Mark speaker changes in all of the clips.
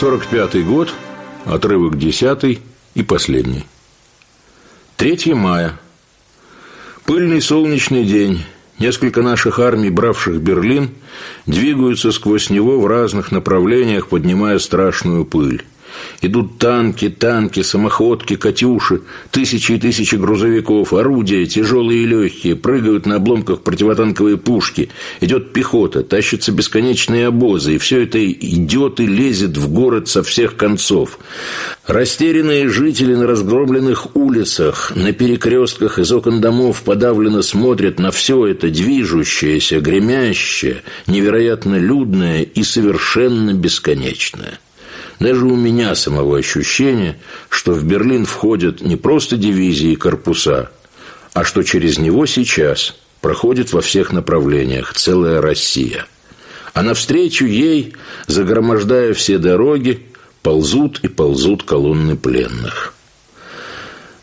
Speaker 1: 1945 год, отрывок 10 и последний. 3 мая. Пыльный солнечный день. Несколько наших армий, бравших Берлин, двигаются сквозь него в разных направлениях, поднимая страшную пыль. Идут танки, танки, самоходки, «Катюши», тысячи и тысячи грузовиков, орудия, тяжелые и легкие, прыгают на обломках противотанковые пушки. Идет пехота, тащатся бесконечные обозы, и все это идет и лезет в город со всех концов. Растерянные жители на разгромленных улицах, на перекрестках из окон домов подавленно смотрят на все это движущееся, гремящее, невероятно людное и совершенно бесконечное. Даже у меня самого ощущение, что в Берлин входят не просто дивизии и корпуса, а что через него сейчас проходит во всех направлениях целая Россия. А навстречу ей, загромождая все дороги, ползут и ползут колонны пленных.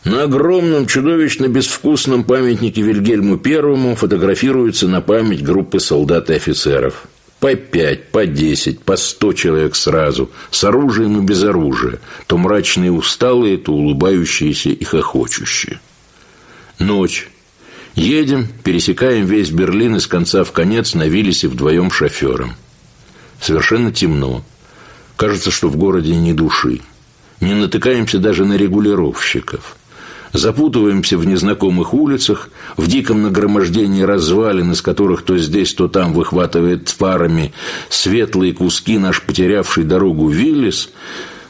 Speaker 1: На огромном, чудовищно безвкусном памятнике Вильгельму Первому фотографируются на память группы солдат и офицеров – по пять, по десять, по сто человек сразу, с оружием и без оружия, то мрачные усталые, то улыбающиеся и хохочущие. Ночь. Едем, пересекаем весь Берлин из конца в конец на Виллисе вдвоем шофером. Совершенно темно. Кажется, что в городе ни души. Не натыкаемся даже на регулировщиков – Запутываемся в незнакомых улицах, в диком нагромождении развалин, из которых то здесь, то там выхватывает фарами светлые куски наш потерявший дорогу Виллис.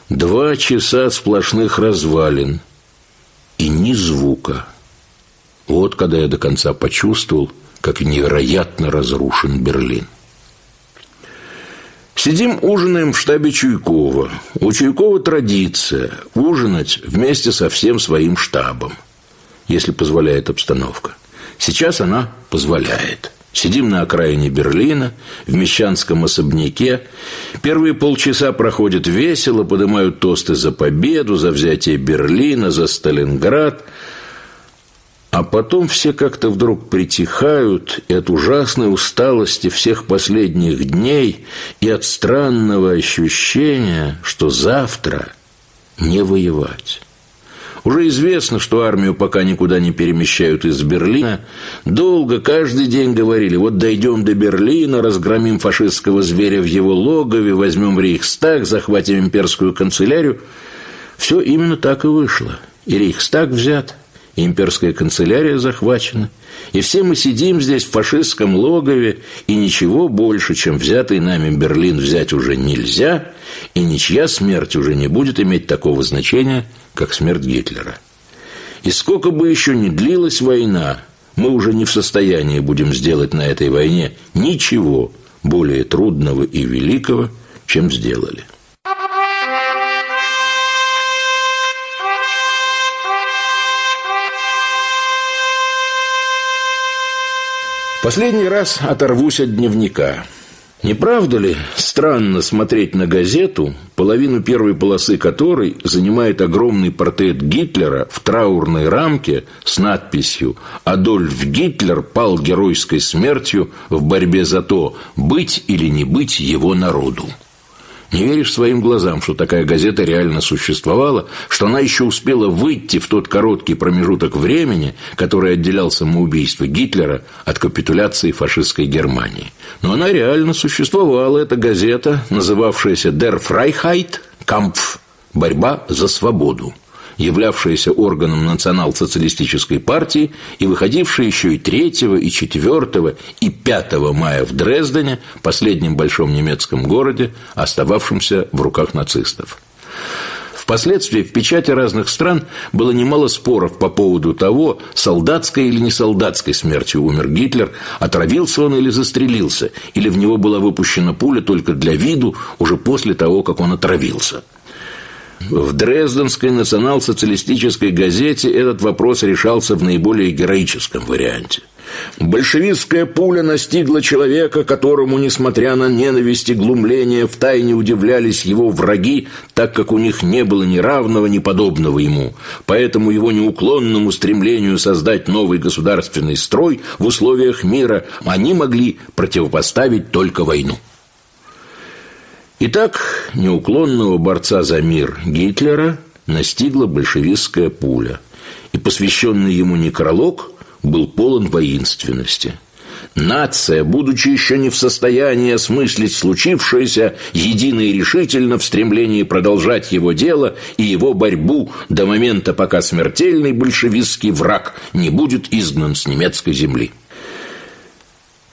Speaker 1: Два часа сплошных развалин. И ни звука. Вот когда я до конца почувствовал, как невероятно разрушен Берлин. Сидим, ужинаем в штабе Чуйкова. У Чуйкова традиция – ужинать вместе со всем своим штабом, если позволяет обстановка. Сейчас она позволяет. Сидим на окраине Берлина, в мещанском особняке. Первые полчаса проходят весело, поднимают тосты за победу, за взятие Берлина, за Сталинград – а потом все как-то вдруг притихают, и от ужасной усталости всех последних дней, и от странного ощущения, что завтра не воевать. Уже известно, что армию пока никуда не перемещают из Берлина. Долго, каждый день говорили, вот дойдем до Берлина, разгромим фашистского зверя в его логове, возьмем Рейхстаг, захватим имперскую канцелярию. Все именно так и вышло. И Рейхстаг взят – имперская канцелярия захвачена, и все мы сидим здесь в фашистском логове, и ничего больше, чем взятый нами Берлин взять уже нельзя, и ничья смерть уже не будет иметь такого значения, как смерть Гитлера. И сколько бы еще ни длилась война, мы уже не в состоянии будем сделать на этой войне ничего более трудного и великого, чем сделали. Последний раз оторвусь от дневника. Не правда ли странно смотреть на газету, половину первой полосы которой занимает огромный портрет Гитлера в траурной рамке с надписью «Адольф Гитлер пал геройской смертью в борьбе за то, быть или не быть его народу». Не веришь своим глазам, что такая газета реально существовала, что она еще успела выйти в тот короткий промежуток времени, который отделял самоубийство Гитлера от капитуляции фашистской Германии. Но она реально существовала, эта газета, называвшаяся «Der Freiheit Kampf» – «Борьба за свободу» являвшаяся органом национал-социалистической партии и выходившая еще и 3, и 4, и 5 мая в Дрездене, последнем большом немецком городе, остававшемся в руках нацистов. Впоследствии в печати разных стран было немало споров по поводу того, солдатской или не солдатской смертью умер Гитлер, отравился он или застрелился, или в него была выпущена пуля только для виду уже после того, как он отравился – в Дрезденской национал-социалистической газете этот вопрос решался в наиболее героическом варианте. Большевистская пуля настигла человека, которому, несмотря на ненависть и глумление, втайне удивлялись его враги, так как у них не было ни равного, ни подобного ему. Поэтому его неуклонному стремлению создать новый государственный строй в условиях мира они могли противопоставить только войну. Итак, неуклонного борца за мир Гитлера настигла большевистская пуля, и посвященный ему некролог был полон воинственности – Нация, будучи еще не в состоянии осмыслить случившееся, едино и решительно в стремлении продолжать его дело и его борьбу до момента, пока смертельный большевистский враг не будет изгнан с немецкой земли.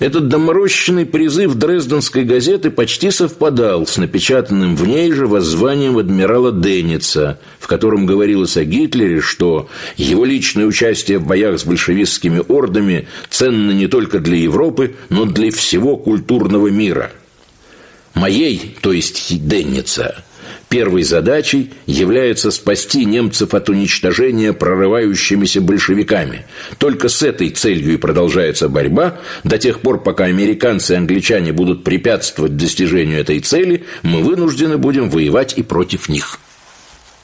Speaker 1: Этот доморощенный призыв Дрезденской газеты почти совпадал с напечатанным в ней же воззванием адмирала Денница, в котором говорилось о Гитлере, что его личное участие в боях с большевистскими ордами ценно не только для Европы, но для всего культурного мира. Моей, то есть Денница, Первой задачей является спасти немцев от уничтожения прорывающимися большевиками. Только с этой целью и продолжается борьба. До тех пор, пока американцы и англичане будут препятствовать достижению этой цели, мы вынуждены будем воевать и против них.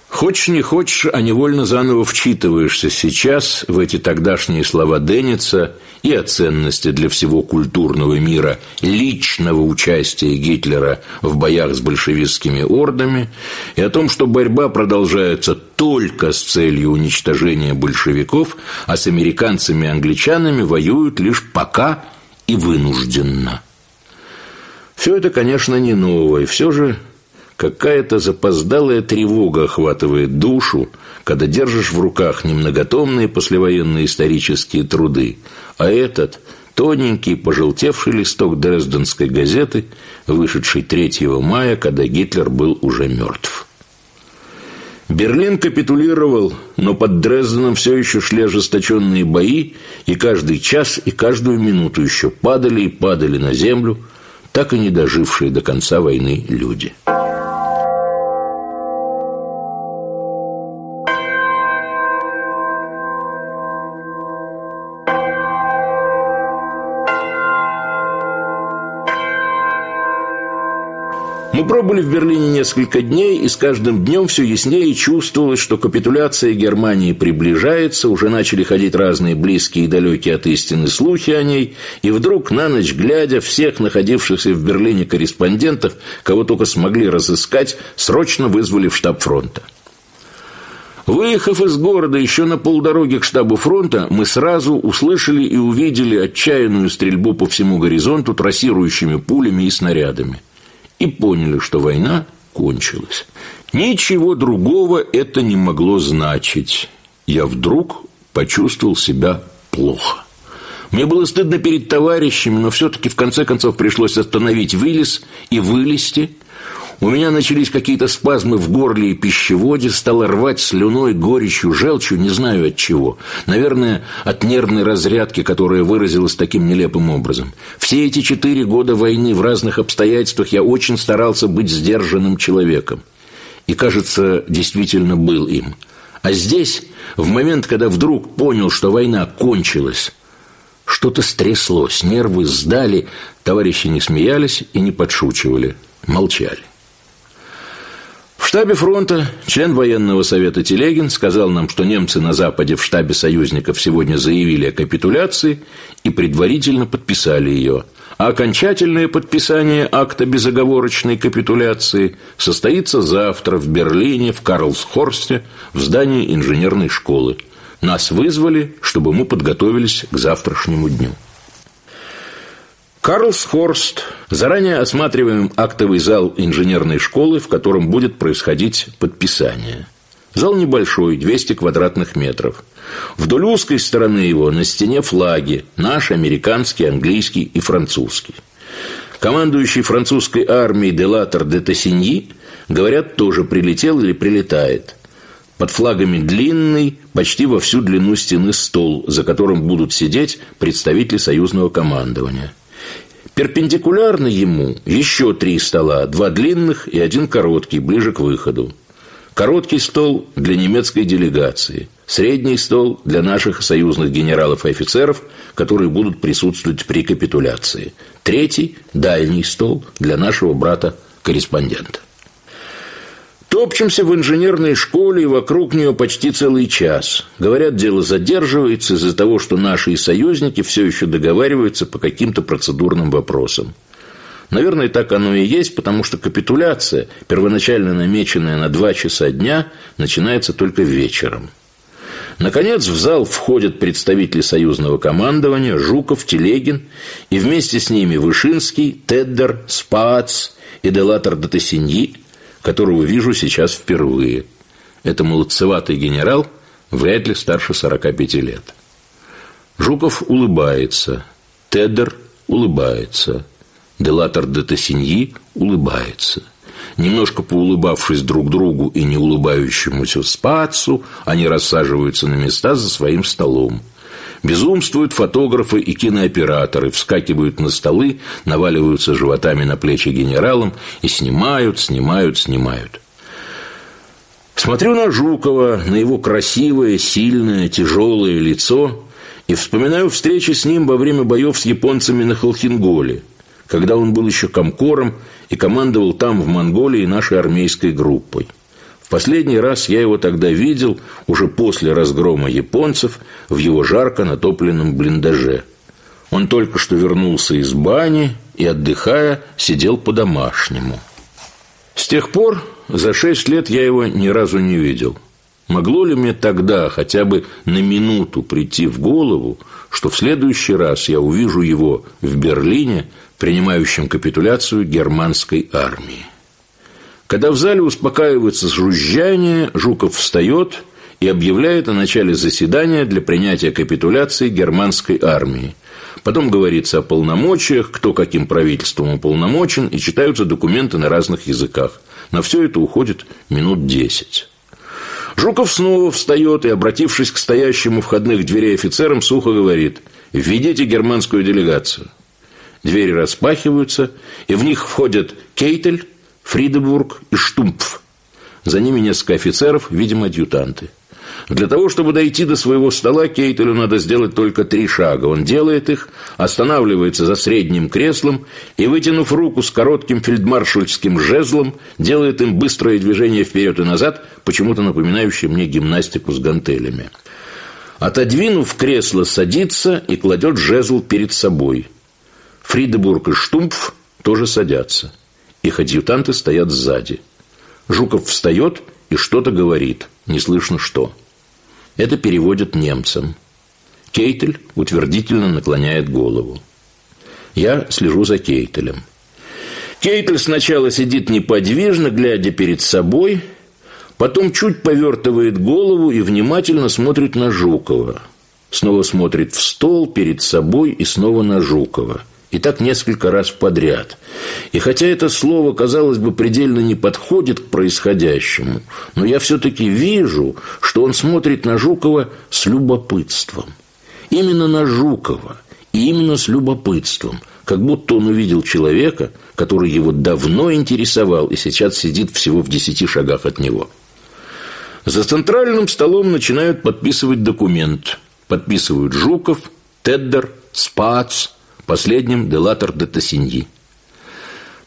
Speaker 1: Хочешь не хочешь, а невольно заново вчитываешься сейчас в эти тогдашние слова Денница и о ценности для всего культурного мира личного участия Гитлера в боях с большевистскими ордами, и о том, что борьба продолжается только с целью уничтожения большевиков, а с американцами и англичанами воюют лишь пока и вынужденно. Все это, конечно, не новое, все же Какая-то запоздалая тревога охватывает душу, когда держишь в руках немноготомные послевоенные исторические труды, а этот тоненький, пожелтевший листок Дрезденской газеты, вышедший 3 мая, когда Гитлер был уже мертв. Берлин капитулировал, но под Дрезденом все еще шли ожесточенные бои, и каждый час и каждую минуту еще падали и падали на землю, так и не дожившие до конца войны люди. Мы пробыли в Берлине несколько дней, и с каждым днем все яснее чувствовалось, что капитуляция Германии приближается, уже начали ходить разные близкие и далекие от истины слухи о ней, и вдруг, на ночь глядя, всех находившихся в Берлине корреспондентов, кого только смогли разыскать, срочно вызвали в штаб фронта. Выехав из города еще на полдороги к штабу фронта, мы сразу услышали и увидели отчаянную стрельбу по всему горизонту трассирующими пулями и снарядами и поняли, что война кончилась. Ничего другого это не могло значить. Я вдруг почувствовал себя плохо. Мне было стыдно перед товарищами, но все-таки в конце концов пришлось остановить вылез и вылезти – у меня начались какие-то спазмы в горле и пищеводе, стало рвать слюной, горечью, желчью, не знаю от чего. Наверное, от нервной разрядки, которая выразилась таким нелепым образом. Все эти четыре года войны в разных обстоятельствах я очень старался быть сдержанным человеком. И, кажется, действительно был им. А здесь, в момент, когда вдруг понял, что война кончилась, что-то стряслось, нервы сдали, товарищи не смеялись и не подшучивали, молчали. В штабе фронта член военного совета Телегин сказал нам, что немцы на Западе в штабе союзников сегодня заявили о капитуляции и предварительно подписали ее. А окончательное подписание акта безоговорочной капитуляции состоится завтра в Берлине, в Карлсхорсте, в здании инженерной школы. Нас вызвали, чтобы мы подготовились к завтрашнему дню. Карлсхорст. Заранее осматриваем актовый зал инженерной школы, в котором будет происходить подписание. Зал небольшой, 200 квадратных метров. Вдоль узкой стороны его на стене флаги. Наш, американский, английский и французский. Командующий французской армией Делатор де Тассиньи, говорят, тоже прилетел или прилетает. Под флагами длинный, почти во всю длину стены стол, за которым будут сидеть представители союзного командования. Перпендикулярно ему еще три стола, два длинных и один короткий, ближе к выходу. Короткий стол для немецкой делегации, средний стол для наших союзных генералов и офицеров, которые будут присутствовать при капитуляции. Третий – дальний стол для нашего брата-корреспондента. Топчемся в инженерной школе и вокруг нее почти целый час. Говорят, дело задерживается из-за того, что наши союзники все еще договариваются по каким-то процедурным вопросам. Наверное, так оно и есть, потому что капитуляция, первоначально намеченная на два часа дня, начинается только вечером. Наконец в зал входят представители союзного командования Жуков, Телегин и вместе с ними Вышинский, Теддер, Спац и Делатор Датасиньи, которого вижу сейчас впервые. Это молодцеватый генерал, вряд ли старше 45 лет. Жуков улыбается, Теддер улыбается, Делатор де Тессиньи улыбается. Немножко поулыбавшись друг другу и не улыбающемуся Спацу, они рассаживаются на места за своим столом. Безумствуют фотографы и кинооператоры, вскакивают на столы, наваливаются животами на плечи генералам и снимают, снимают, снимают. Смотрю на Жукова, на его красивое, сильное, тяжелое лицо и вспоминаю встречи с ним во время боев с японцами на Холхинголе, когда он был еще комкором и командовал там, в Монголии, нашей армейской группой. Последний раз я его тогда видел уже после разгрома японцев в его жарко натопленном блиндаже. Он только что вернулся из бани и, отдыхая, сидел по-домашнему. С тех пор за шесть лет я его ни разу не видел – Могло ли мне тогда хотя бы на минуту прийти в голову, что в следующий раз я увижу его в Берлине, принимающим капитуляцию германской армии? Когда в зале успокаивается жужжание, Жуков встает и объявляет о начале заседания для принятия капитуляции германской армии. Потом говорится о полномочиях, кто каким правительством уполномочен, и читаются документы на разных языках. На все это уходит минут десять. Жуков снова встает и, обратившись к стоящему входных дверей офицерам, сухо говорит «Введите германскую делегацию». Двери распахиваются, и в них входят Кейтель, Фридебург и Штумпф. За ними несколько офицеров, видимо, адъютанты. Для того, чтобы дойти до своего стола, Кейтелю надо сделать только три шага. Он делает их, останавливается за средним креслом и, вытянув руку с коротким фельдмаршальским жезлом, делает им быстрое движение вперед и назад, почему-то напоминающее мне гимнастику с гантелями. Отодвинув кресло, садится и кладет жезл перед собой. Фридебург и Штумпф тоже садятся. Их адъютанты стоят сзади. Жуков встает и что-то говорит, не слышно что. Это переводят немцам. Кейтель утвердительно наклоняет голову. Я слежу за Кейтелем. Кейтель сначала сидит неподвижно, глядя перед собой, потом чуть повертывает голову и внимательно смотрит на Жукова. Снова смотрит в стол перед собой и снова на Жукова. И так несколько раз подряд. И хотя это слово, казалось бы, предельно не подходит к происходящему, но я все-таки вижу, что он смотрит на Жукова с любопытством. Именно на Жукова. И именно с любопытством. Как будто он увидел человека, который его давно интересовал и сейчас сидит всего в десяти шагах от него. За центральным столом начинают подписывать документ. Подписывают Жуков, Теддер, Спац – Последним – Делатор де Тассиньи.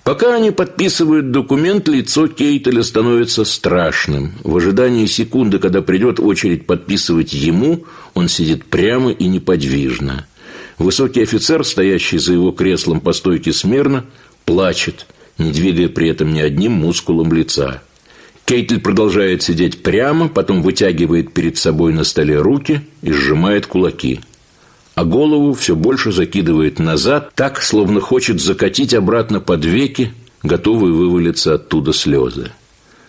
Speaker 1: Пока они подписывают документ, лицо Кейтеля становится страшным. В ожидании секунды, когда придет очередь подписывать ему, он сидит прямо и неподвижно. Высокий офицер, стоящий за его креслом по стойке смирно, плачет, не двигая при этом ни одним мускулом лица. Кейтель продолжает сидеть прямо, потом вытягивает перед собой на столе руки и сжимает кулаки – а голову все больше закидывает назад, так, словно хочет закатить обратно под веки, готовые вывалиться оттуда слезы.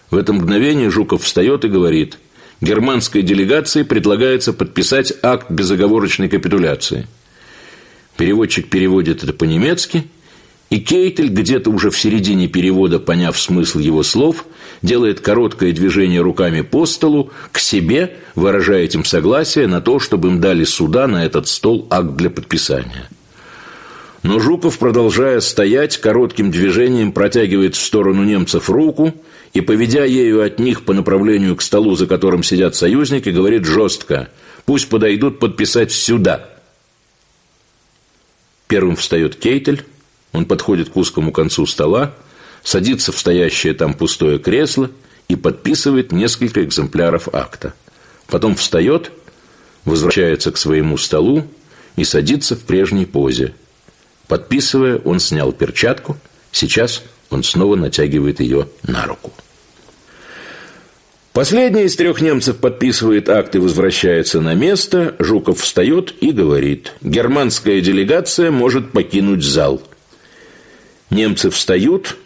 Speaker 1: В это мгновение Жуков встает и говорит, германской делегации предлагается подписать акт безоговорочной капитуляции. Переводчик переводит это по-немецки – и Кейтель, где-то уже в середине перевода, поняв смысл его слов, делает короткое движение руками по столу к себе, выражая этим согласие на то, чтобы им дали суда на этот стол акт для подписания. Но Жуков, продолжая стоять, коротким движением протягивает в сторону немцев руку и, поведя ею от них по направлению к столу, за которым сидят союзники, говорит жестко «Пусть подойдут подписать сюда». Первым встает Кейтель, он подходит к узкому концу стола, садится в стоящее там пустое кресло и подписывает несколько экземпляров акта. Потом встает, возвращается к своему столу и садится в прежней позе. Подписывая, он снял перчатку Сейчас он снова натягивает ее на руку. Последний из трех немцев подписывает акт и возвращается на место. Жуков встает и говорит, германская делегация может покинуть зал. Немцы встают,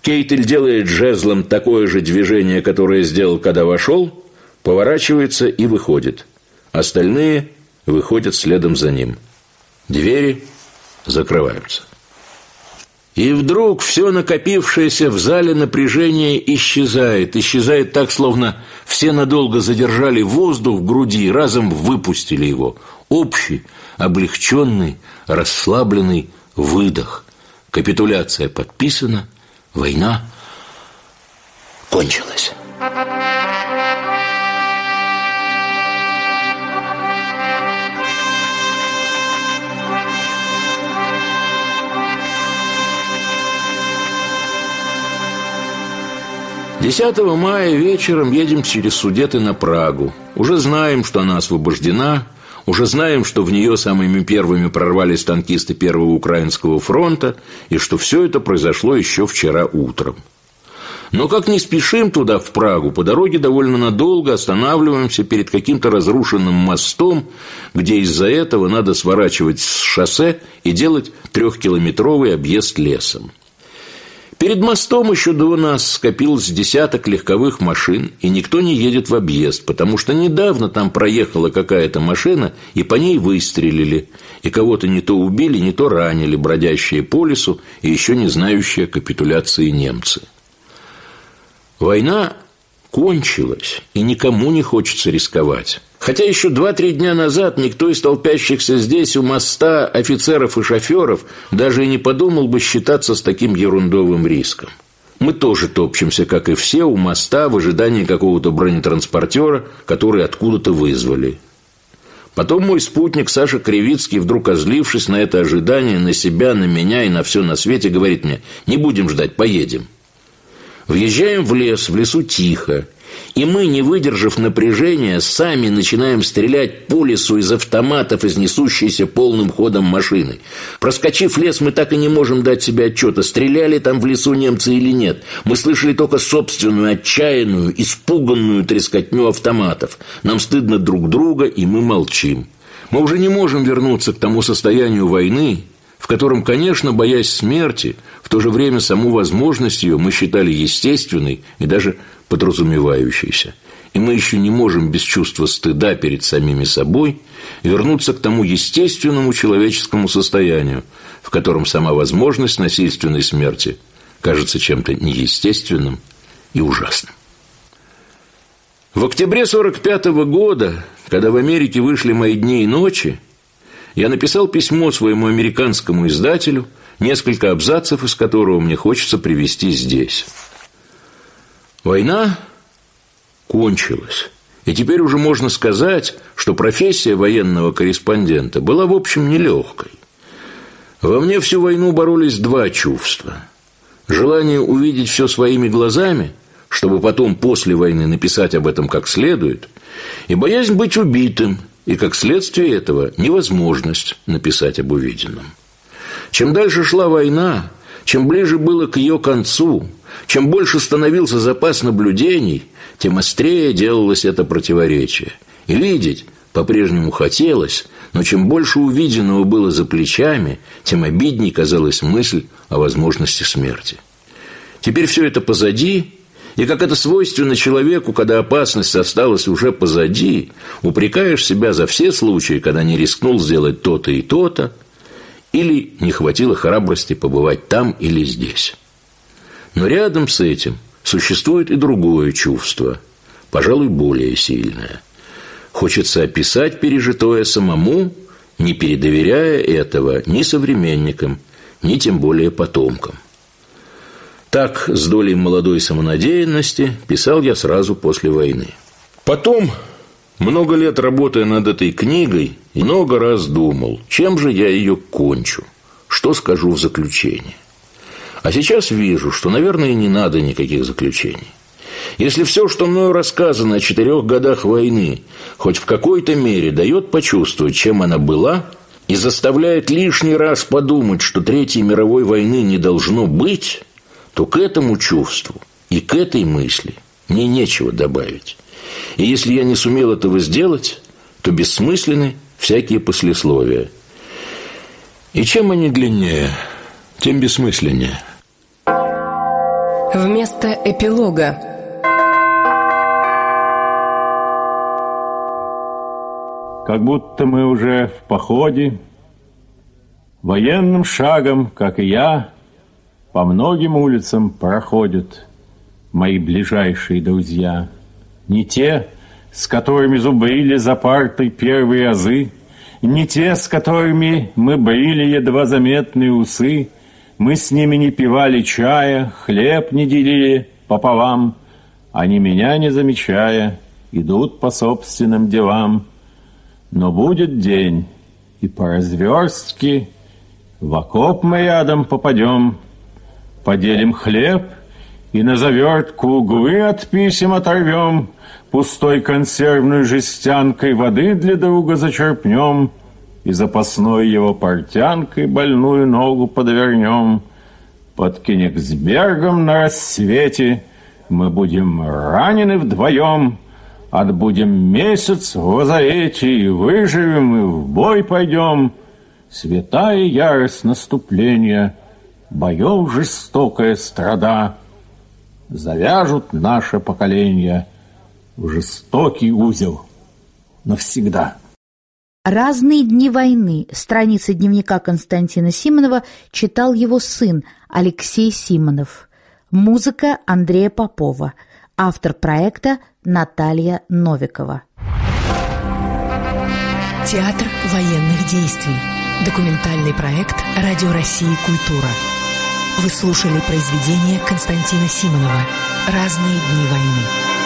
Speaker 1: Кейтель делает жезлом такое же движение, которое сделал, когда вошел, поворачивается и выходит. Остальные выходят следом за ним. Двери закрываются. И вдруг все накопившееся в зале напряжение исчезает. Исчезает так, словно все надолго задержали воздух в груди и разом выпустили его. Общий, облегченный, расслабленный выдох. Капитуляция подписана, война кончилась. 10 мая вечером едем через Судеты на Прагу. Уже знаем, что она освобождена, уже знаем, что в нее самыми первыми прорвались танкисты Первого Украинского фронта, и что все это произошло еще вчера утром. Но как не спешим туда, в Прагу, по дороге довольно надолго останавливаемся перед каким-то разрушенным мостом, где из-за этого надо сворачивать с шоссе и делать трехкилометровый объезд лесом. Перед мостом еще до нас скопилось десяток легковых машин, и никто не едет в объезд, потому что недавно там проехала какая-то машина, и по ней выстрелили, и кого-то не то убили, не то ранили бродящие по лесу и еще не знающие капитуляции немцы. Война кончилась, и никому не хочется рисковать. Хотя еще два-три дня назад никто из толпящихся здесь у моста офицеров и шоферов даже и не подумал бы считаться с таким ерундовым риском. Мы тоже топчемся, как и все, у моста в ожидании какого-то бронетранспортера, который откуда-то вызвали. Потом мой спутник Саша Кривицкий, вдруг озлившись на это ожидание, на себя, на меня и на все на свете, говорит мне, не будем ждать, поедем. Въезжаем в лес, в лесу тихо. И мы, не выдержав напряжения, сами начинаем стрелять по лесу из автоматов, из несущейся полным ходом машины. Проскочив лес, мы так и не можем дать себе отчета, стреляли там в лесу немцы или нет. Мы слышали только собственную, отчаянную, испуганную трескотню автоматов. Нам стыдно друг друга, и мы молчим. Мы уже не можем вернуться к тому состоянию войны, в котором, конечно, боясь смерти, в то же время саму возможность ее мы считали естественной и даже подразумевающейся. И мы еще не можем без чувства стыда перед самими собой вернуться к тому естественному человеческому состоянию, в котором сама возможность насильственной смерти кажется чем-то неестественным и ужасным. В октябре 45 -го года, когда в Америке вышли мои дни и ночи, я написал письмо своему американскому издателю, несколько абзацев из которого мне хочется привести здесь. Война кончилась. И теперь уже можно сказать, что профессия военного корреспондента была, в общем, нелегкой. Во мне всю войну боролись два чувства. Желание увидеть все своими глазами, чтобы потом после войны написать об этом как следует, и боязнь быть убитым – и как следствие этого невозможность написать об увиденном. Чем дальше шла война, чем ближе было к ее концу, чем больше становился запас наблюдений, тем острее делалось это противоречие. И видеть по-прежнему хотелось, но чем больше увиденного было за плечами, тем обидней казалась мысль о возможности смерти. Теперь все это позади, и как это свойственно человеку, когда опасность осталась уже позади, упрекаешь себя за все случаи, когда не рискнул сделать то-то и то-то, или не хватило храбрости побывать там или здесь. Но рядом с этим существует и другое чувство, пожалуй, более сильное. Хочется описать пережитое самому, не передоверяя этого ни современникам, ни тем более потомкам. Так, с долей молодой самонадеянности, писал я сразу после войны. Потом, много лет работая над этой книгой, много раз думал, чем же я ее кончу, что скажу в заключении. А сейчас вижу, что, наверное, не надо никаких заключений. Если все, что мною рассказано о четырех годах войны, хоть в какой-то мере дает почувствовать, чем она была, и заставляет лишний раз подумать, что Третьей мировой войны не должно быть, то к этому чувству и к этой мысли мне нечего добавить. И если я не сумел этого сделать, то бессмысленны всякие послесловия. И чем они длиннее, тем бессмысленнее.
Speaker 2: Вместо эпилога
Speaker 3: Как будто мы уже в походе, Военным шагом, как и я, По многим улицам проходят Мои ближайшие друзья. Не те, с которыми зубрили за партой первые азы, Не те, с которыми мы брили едва заметные усы, Мы с ними не пивали чая, хлеб не делили пополам, Они меня не замечая, идут по собственным делам. Но будет день, и по разверстке В окоп мы рядом попадем, Поделим хлеб и на завертку углы от писем оторвем, Пустой консервной жестянкой воды для друга зачерпнем И запасной его портянкой больную ногу подвернем. Под Кенигсбергом на рассвете Мы будем ранены вдвоем — Отбудем месяц в лазарете и выживем, и в бой пойдем. Святая ярость наступления, боев жестокая страда Завяжут наше поколение в жестокий узел навсегда.
Speaker 4: «Разные дни войны» страницы дневника Константина Симонова читал его сын Алексей Симонов. Музыка Андрея Попова – Автор проекта Наталья Новикова.
Speaker 2: Театр военных действий. Документальный проект «Радио России. Культура». Вы слушали произведение Константина Симонова «Разные дни войны».